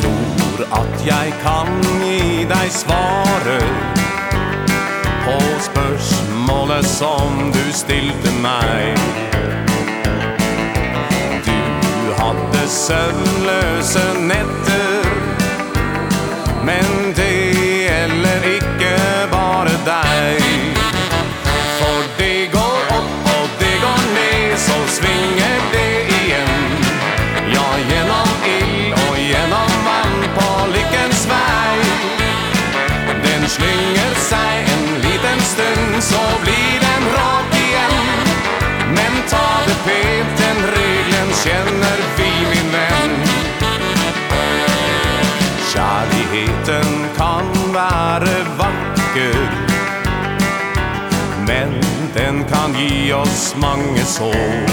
Tror att jag kan ge dig svaret på spörsmålet som du stilte mig. Du hade sömnlösa nätter, men det Den sig en liten stund, så blir den rak igen. Men ta det pent, den regeln känner vi, min vän. Kärligheten kan vara vacker men den kan ge oss mange sår.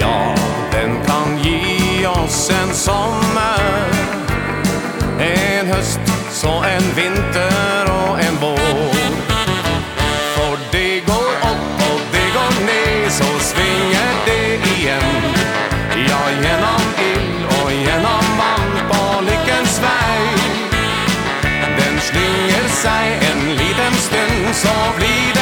Ja, den kan ge oss en sommer, så en vinter och en vår. För det går upp och det går ner, så svinger det igen. Ja, genom ill och genom vann på lyckens väg. Den slynger sig en liten stund, så blir den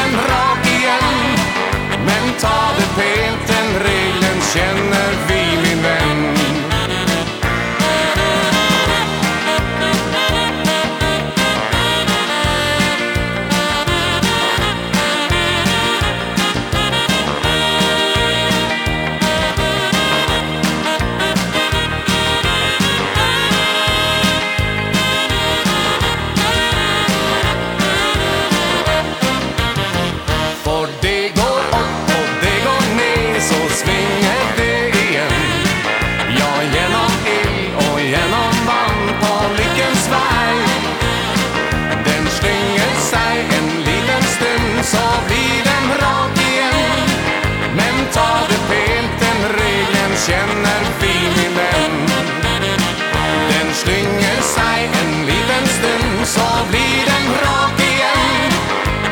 blir den rak igen.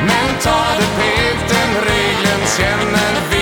Men ta det pekten, den känner vi